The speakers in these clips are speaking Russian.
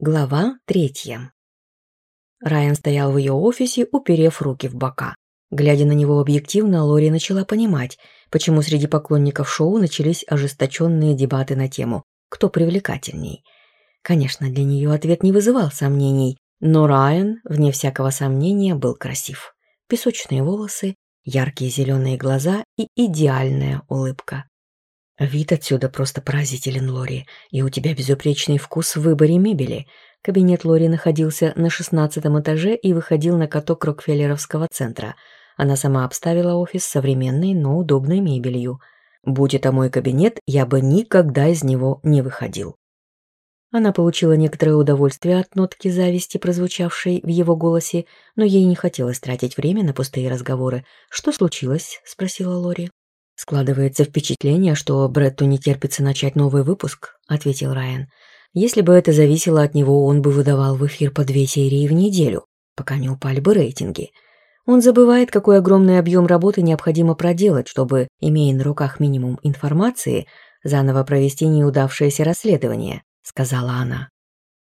Глава третья. Райан стоял в ее офисе, уперев руки в бока. Глядя на него объективно, Лори начала понимать, почему среди поклонников шоу начались ожесточенные дебаты на тему «Кто привлекательней?». Конечно, для нее ответ не вызывал сомнений, но Райан, вне всякого сомнения, был красив. Песочные волосы, яркие зеленые глаза и идеальная улыбка. Вид отсюда просто поразителен, Лори, и у тебя безупречный вкус в выборе мебели. Кабинет Лори находился на шестнадцатом этаже и выходил на каток Рокфеллеровского центра. Она сама обставила офис современной, но удобной мебелью. Будь это мой кабинет, я бы никогда из него не выходил. Она получила некоторое удовольствие от нотки зависти, прозвучавшей в его голосе, но ей не хотелось тратить время на пустые разговоры. «Что случилось?» – спросила Лори. Складывается впечатление, что Бретту не терпится начать новый выпуск, ответил Райан. Если бы это зависело от него, он бы выдавал в эфир по две серии в неделю, пока не упали бы рейтинги. Он забывает, какой огромный объем работы необходимо проделать, чтобы, имея на руках минимум информации, заново провести неудавшееся расследование, сказала она.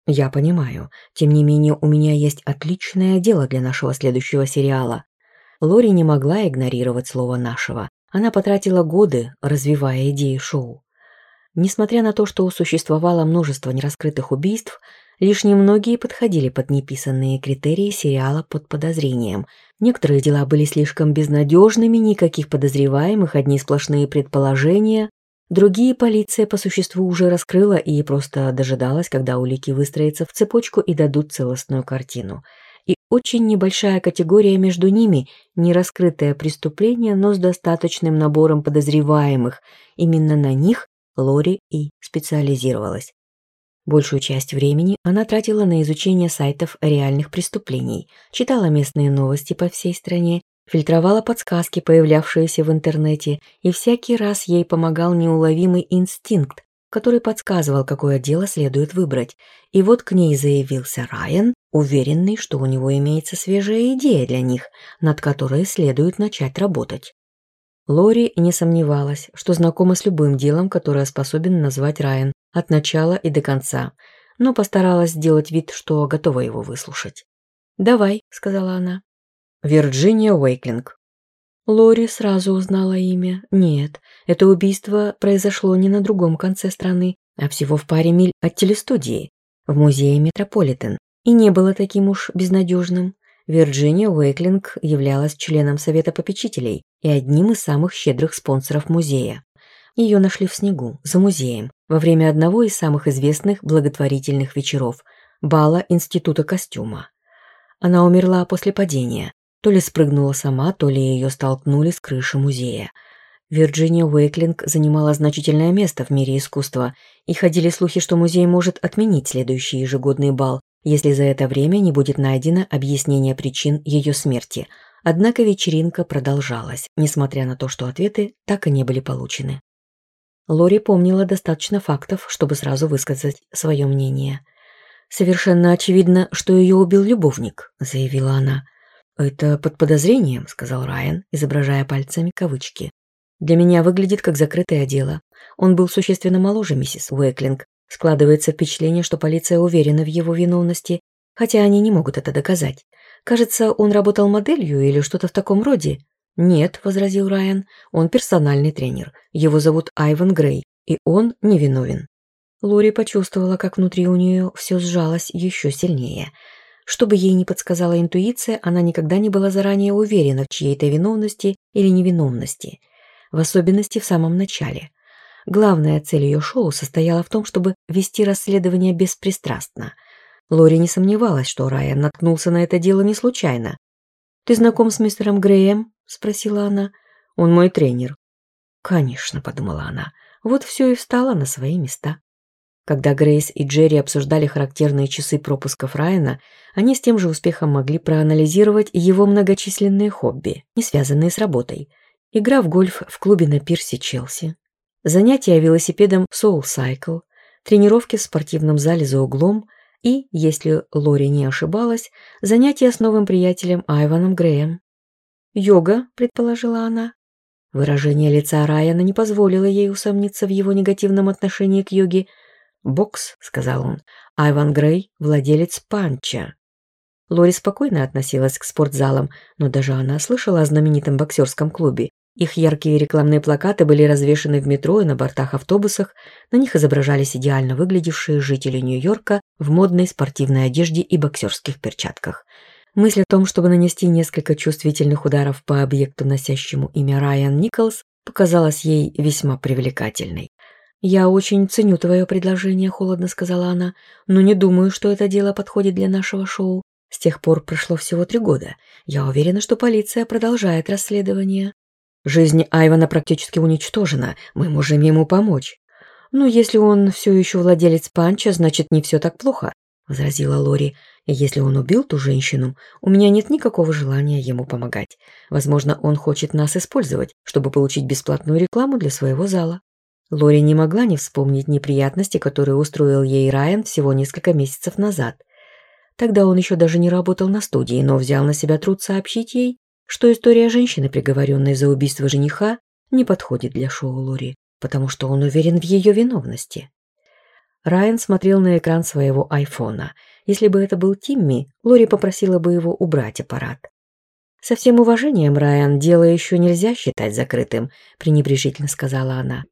Я понимаю. Тем не менее, у меня есть отличное дело для нашего следующего сериала. Лори не могла игнорировать слово «нашего», она потратила годы, развивая идеи шоу. Несмотря на то, что существовало множество нераскрытых убийств, лишь немногие подходили под неписанные критерии сериала «Под подозрением». Некоторые дела были слишком безнадежными, никаких подозреваемых, одни сплошные предположения. Другие полиция по существу уже раскрыла и просто дожидалась, когда улики выстроятся в цепочку и дадут целостную картину – очень небольшая категория между ними – нераскрытое преступление, но с достаточным набором подозреваемых. Именно на них Лори и специализировалась. Большую часть времени она тратила на изучение сайтов реальных преступлений, читала местные новости по всей стране, фильтровала подсказки, появлявшиеся в интернете, и всякий раз ей помогал неуловимый инстинкт, который подсказывал, какое дело следует выбрать. И вот к ней заявился Райан, уверенный, что у него имеется свежая идея для них, над которой следует начать работать. Лори не сомневалась, что знакома с любым делом, которое способен назвать Райан, от начала и до конца, но постаралась сделать вид, что готова его выслушать. «Давай», — сказала она. «Вирджиния Уэйклинг, Лори сразу узнала имя. Нет, это убийство произошло не на другом конце страны, а всего в паре миль от телестудии, в музее Метрополитен, и не было таким уж безнадежным. Вирджиния Уэйклинг являлась членом Совета попечителей и одним из самых щедрых спонсоров музея. Ее нашли в снегу, за музеем, во время одного из самых известных благотворительных вечеров – бала Института костюма. Она умерла после падения, то ли спрыгнула сама, то ли ее столкнули с крыши музея. Вирджиния Уэйклинг занимала значительное место в мире искусства, и ходили слухи, что музей может отменить следующий ежегодный бал, если за это время не будет найдено объяснение причин ее смерти. Однако вечеринка продолжалась, несмотря на то, что ответы так и не были получены. Лори помнила достаточно фактов, чтобы сразу высказать свое мнение. «Совершенно очевидно, что ее убил любовник», — заявила она. «Это под Это под «Подозрением», — сказал Райан, изображая пальцами кавычки. «Для меня выглядит как закрытое дело. Он был существенно моложе миссис Уэклинг. Складывается впечатление, что полиция уверена в его виновности, хотя они не могут это доказать. Кажется, он работал моделью или что-то в таком роде». «Нет», — возразил Райан, — «он персональный тренер. Его зовут Айван Грей, и он невиновен». Лори почувствовала, как внутри у нее все сжалось еще сильнее — чтобы ей не подсказала интуиция, она никогда не была заранее уверена в чьей-то виновности или невиновности, в особенности в самом начале. Главная цель ее шоу состояла в том, чтобы вести расследование беспристрастно. Лори не сомневалась, что Райан наткнулся на это дело не случайно. «Ты знаком с мистером Греем?» – спросила она. «Он мой тренер». «Конечно», – подумала она, – «вот все и встала на свои места». Когда Грейс и Джерри обсуждали характерные часы пропусков Райана, они с тем же успехом могли проанализировать его многочисленные хобби, не связанные с работой. Игра в гольф в клубе на пирсе Челси, занятия велосипедом Soul Cycle, тренировки в спортивном зале за углом и, если Лори не ошибалась, занятия с новым приятелем Айваном Греем. «Йога», – предположила она. Выражение лица Райана не позволило ей усомниться в его негативном отношении к йоге – «Бокс», — сказал он. Айван Грей — владелец панча. Лори спокойно относилась к спортзалам, но даже она слышала о знаменитом боксерском клубе. Их яркие рекламные плакаты были развешаны в метро и на бортах автобусах. На них изображались идеально выглядевшие жители Нью-Йорка в модной спортивной одежде и боксерских перчатках. Мысль о том, чтобы нанести несколько чувствительных ударов по объекту, носящему имя Райан Николс, показалась ей весьма привлекательной. «Я очень ценю твое предложение», — холодно сказала она, «но не думаю, что это дело подходит для нашего шоу. С тех пор прошло всего три года. Я уверена, что полиция продолжает расследование. Жизнь Айвана практически уничтожена, мы можем ему помочь. Но если он все еще владелец панча, значит, не все так плохо», — возразила Лори. «Если он убил ту женщину, у меня нет никакого желания ему помогать. Возможно, он хочет нас использовать, чтобы получить бесплатную рекламу для своего зала». Лори не могла не вспомнить неприятности, которые устроил ей Райан всего несколько месяцев назад. Тогда он еще даже не работал на студии, но взял на себя труд сообщить ей, что история женщины, приговоренной за убийство жениха, не подходит для шоу Лори, потому что он уверен в ее виновности. Райан смотрел на экран своего айфона. Если бы это был Тимми, Лори попросила бы его убрать аппарат. «Со всем уважением, Райан, дело еще нельзя считать закрытым», – пренебрежительно сказала она.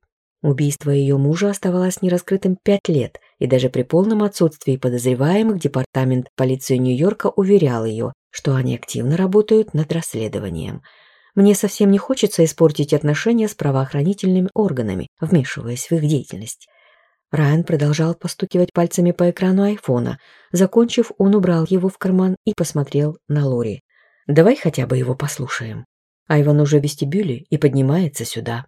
Убийство ее мужа оставалось нераскрытым пять лет, и даже при полном отсутствии подозреваемых департамент полиции Нью-Йорка уверял ее, что они активно работают над расследованием. Мне совсем не хочется испортить отношения с правоохранительными органами, вмешиваясь в их деятельность. Райан продолжал постукивать пальцами по экрану айфона. Закончив, он убрал его в карман и посмотрел на Лори. «Давай хотя бы его послушаем». Айван уже в вестибюле и поднимается сюда.